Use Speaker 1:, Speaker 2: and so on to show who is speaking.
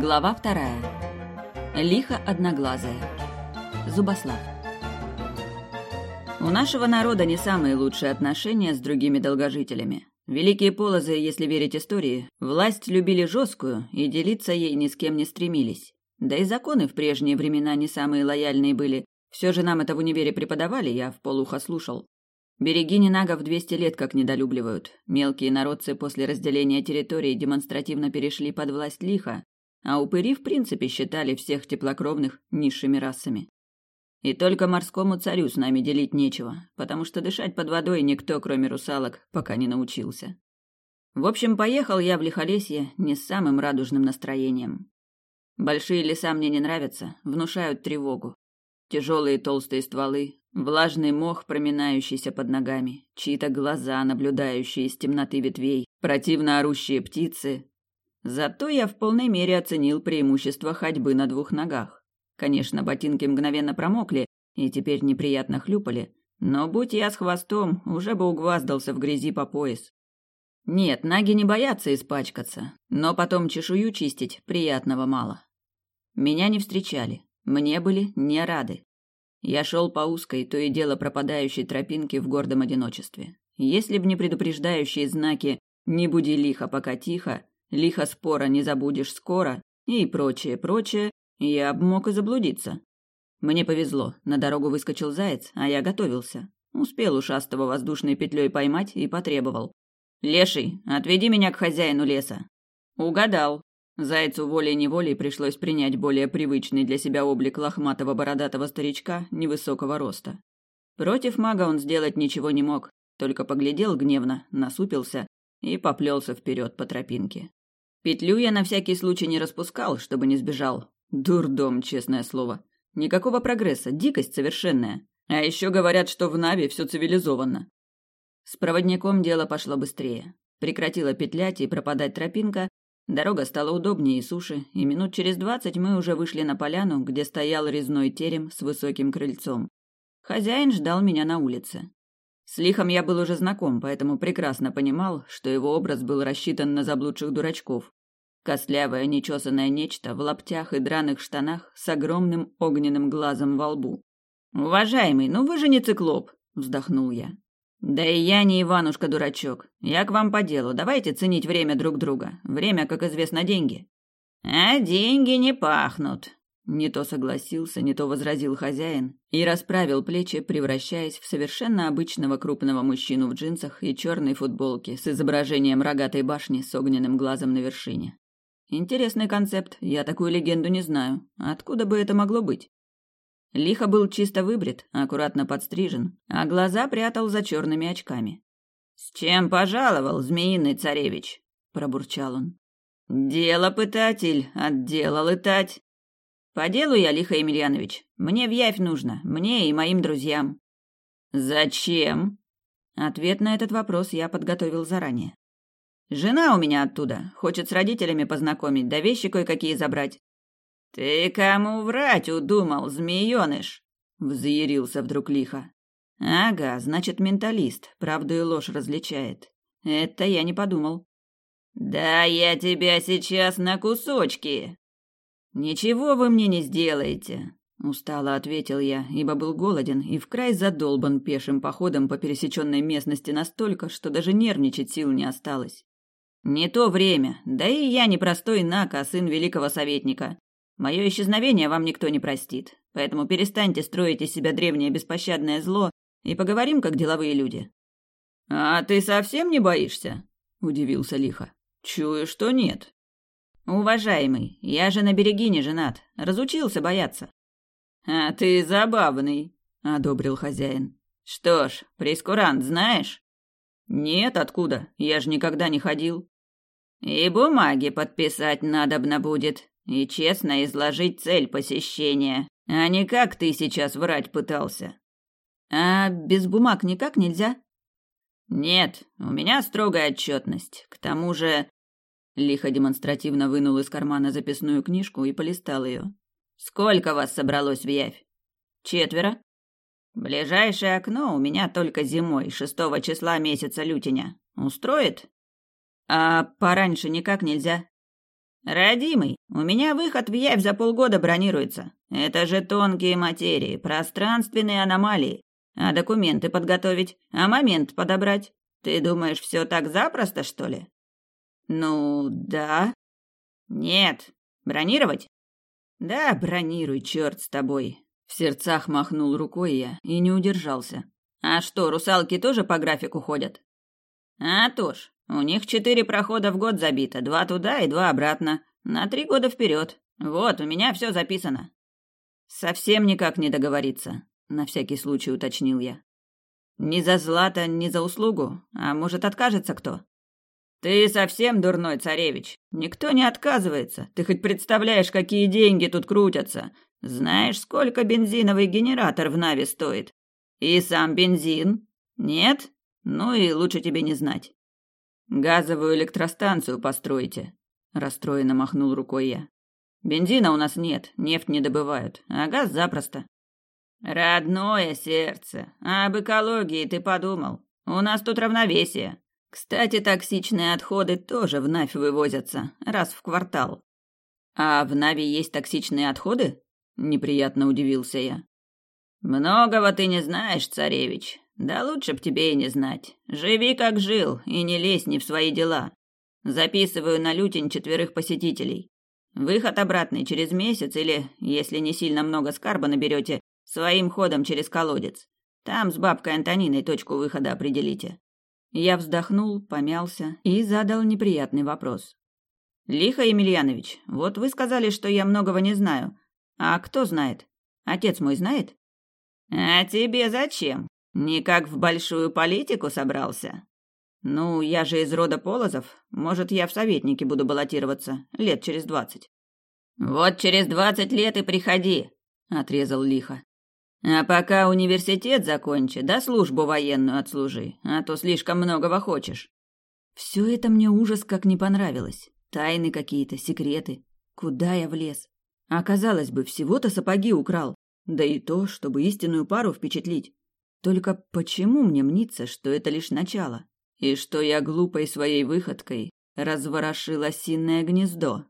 Speaker 1: Глава вторая. Лихо одноглазая. Зубослав. У нашего народа не самые лучшие отношения с другими долгожителями. Великие полозы, если верить истории, власть любили жесткую и делиться ей ни с кем не стремились. Да и законы в прежние времена не самые лояльные были. Все же нам это в универе преподавали, я в полухо слушал. Берегини нагов двести лет как недолюбливают. Мелкие народцы после разделения территории демонстративно перешли под власть лиха, а упыри в принципе считали всех теплокровных низшими расами. И только морскому царю с нами делить нечего, потому что дышать под водой никто, кроме русалок, пока не научился. В общем, поехал я в Лихолесье не с самым радужным настроением. Большие леса мне не нравятся, внушают тревогу. Тяжелые толстые стволы, влажный мох, проминающийся под ногами, чьи-то глаза, наблюдающие из темноты ветвей, противно орущие птицы, Зато я в полной мере оценил преимущество ходьбы на двух ногах. Конечно, ботинки мгновенно промокли и теперь неприятно хлюпали, но будь я с хвостом, уже бы угваздался в грязи по пояс. Нет, наги не боятся испачкаться, но потом чешую чистить приятного мало. Меня не встречали, мне были не рады. Я шел по узкой, то и дело пропадающей тропинке в гордом одиночестве. Если б не предупреждающие знаки «не буди лихо, пока тихо», лихо спора не забудешь скоро и прочее, прочее, я б мог и заблудиться. Мне повезло, на дорогу выскочил заяц, а я готовился. Успел ушастого воздушной петлей поймать и потребовал. «Леший, отведи меня к хозяину леса». Угадал. Зайцу волей-неволей пришлось принять более привычный для себя облик лохматого бородатого старичка невысокого роста. Против мага он сделать ничего не мог, только поглядел гневно, насупился и поплелся вперед по тропинке. Петлю я на всякий случай не распускал, чтобы не сбежал. Дурдом, честное слово. Никакого прогресса, дикость совершенная. А еще говорят, что в Нави все цивилизованно. С проводником дело пошло быстрее. Прекратила петлять и пропадать тропинка, дорога стала удобнее и суше, и минут через двадцать мы уже вышли на поляну, где стоял резной терем с высоким крыльцом. Хозяин ждал меня на улице. С лихом я был уже знаком, поэтому прекрасно понимал, что его образ был рассчитан на заблудших дурачков. Костлявое нечесанное нечто в лаптях и драных штанах с огромным огненным глазом во лбу. «Уважаемый, ну вы же не циклоп!» – вздохнул я. «Да и я не Иванушка-дурачок. Я к вам по делу. Давайте ценить время друг друга. Время, как известно, деньги». «А деньги не пахнут», не то согласился, не то возразил хозяин и расправил плечи, превращаясь в совершенно обычного крупного мужчину в джинсах и черной футболке с изображением рогатой башни с огненным глазом на вершине. Интересный концепт, я такую легенду не знаю. Откуда бы это могло быть? Лихо был чисто выбрит, аккуратно подстрижен, а глаза прятал за черными очками. «С чем пожаловал, змеиный царевич?» – пробурчал он. «Дело пытатель, отделал летать. По делу я, Лиха Емельянович. Мне в Явь нужно, мне и моим друзьям. Зачем? Ответ на этот вопрос я подготовил заранее. Жена у меня оттуда, хочет с родителями познакомить, да вещи кое-какие забрать. Ты кому врать удумал, змеёныш? Взъярился вдруг лихо. Ага, значит, менталист, правду и ложь различает. Это я не подумал. Да я тебя сейчас на кусочки, «Ничего вы мне не сделаете», — устало ответил я, ибо был голоден и в край задолбан пешим походом по пересеченной местности настолько, что даже нервничать сил не осталось. «Не то время, да и я не простой Нак, а сын великого советника. Мое исчезновение вам никто не простит, поэтому перестаньте строить из себя древнее беспощадное зло и поговорим как деловые люди». «А ты совсем не боишься?» — удивился лихо. «Чую, что нет. «Уважаемый, я же на береги не женат. Разучился бояться». «А ты забавный», — одобрил хозяин. «Что ж, прескурант знаешь?» «Нет, откуда? Я же никогда не ходил». «И бумаги подписать надобно будет, и честно изложить цель посещения, а не как ты сейчас врать пытался». «А без бумаг никак нельзя?» «Нет, у меня строгая отчетность. К тому же Лихо демонстративно вынул из кармана записную книжку и полистал ее. «Сколько вас собралось в Явь?» «Четверо». «Ближайшее окно у меня только зимой, шестого числа месяца лютеня. Устроит?» «А пораньше никак нельзя?» Родимый, у меня выход в Явь за полгода бронируется. Это же тонкие материи, пространственные аномалии. А документы подготовить, а момент подобрать. Ты думаешь, все так запросто, что ли? Ну, да. Нет. Бронировать? Да, бронируй, черт с тобой. В сердцах махнул рукой я и не удержался. А что, русалки тоже по графику ходят? А то ж, у них четыре прохода в год забито, два туда и два обратно, на три года вперед. Вот, у меня все записано. Совсем никак не договориться, на всякий случай уточнил я. Ни за злато, ни за услугу, а может откажется кто? Ты совсем дурной, царевич. Никто не отказывается. Ты хоть представляешь, какие деньги тут крутятся? Знаешь, сколько бензиновый генератор в Нави стоит? И сам бензин? Нет? Ну и лучше тебе не знать. Газовую электростанцию постройте, расстроенно махнул рукой я. Бензина у нас нет, нефть не добывают, а газ запросто. Родное сердце, а об экологии ты подумал? У нас тут равновесие. Кстати, токсичные отходы тоже в Навь вывозятся раз в квартал. А в Нави есть токсичные отходы? Неприятно удивился я. Многого ты не знаешь, царевич. Да лучше б тебе и не знать. Живи как жил и не лезь ни в свои дела. Записываю на лютень четверых посетителей. Выход обратный через месяц или, если не сильно много скарба наберете, своим ходом через колодец. Там с бабкой Антониной точку выхода определите. Я вздохнул, помялся и задал неприятный вопрос. Лихо Емельянович, вот вы сказали, что я многого не знаю. А кто знает? Отец мой знает? А тебе зачем? Никак в большую политику собрался? Ну, я же из рода Полозов. Может, я в советники буду баллотироваться лет через двадцать. Вот через двадцать лет и приходи, отрезал лихо. А пока университет закончи, да службу военную отслужи, а то слишком многого хочешь. Все это мне ужас как не понравилось. Тайны какие-то, секреты. Куда я влез? А казалось бы, всего-то сапоги украл. Да и то, чтобы истинную пару впечатлить. Только почему мне мнится, что это лишь начало? И что я глупой своей выходкой разворошил осиное гнездо?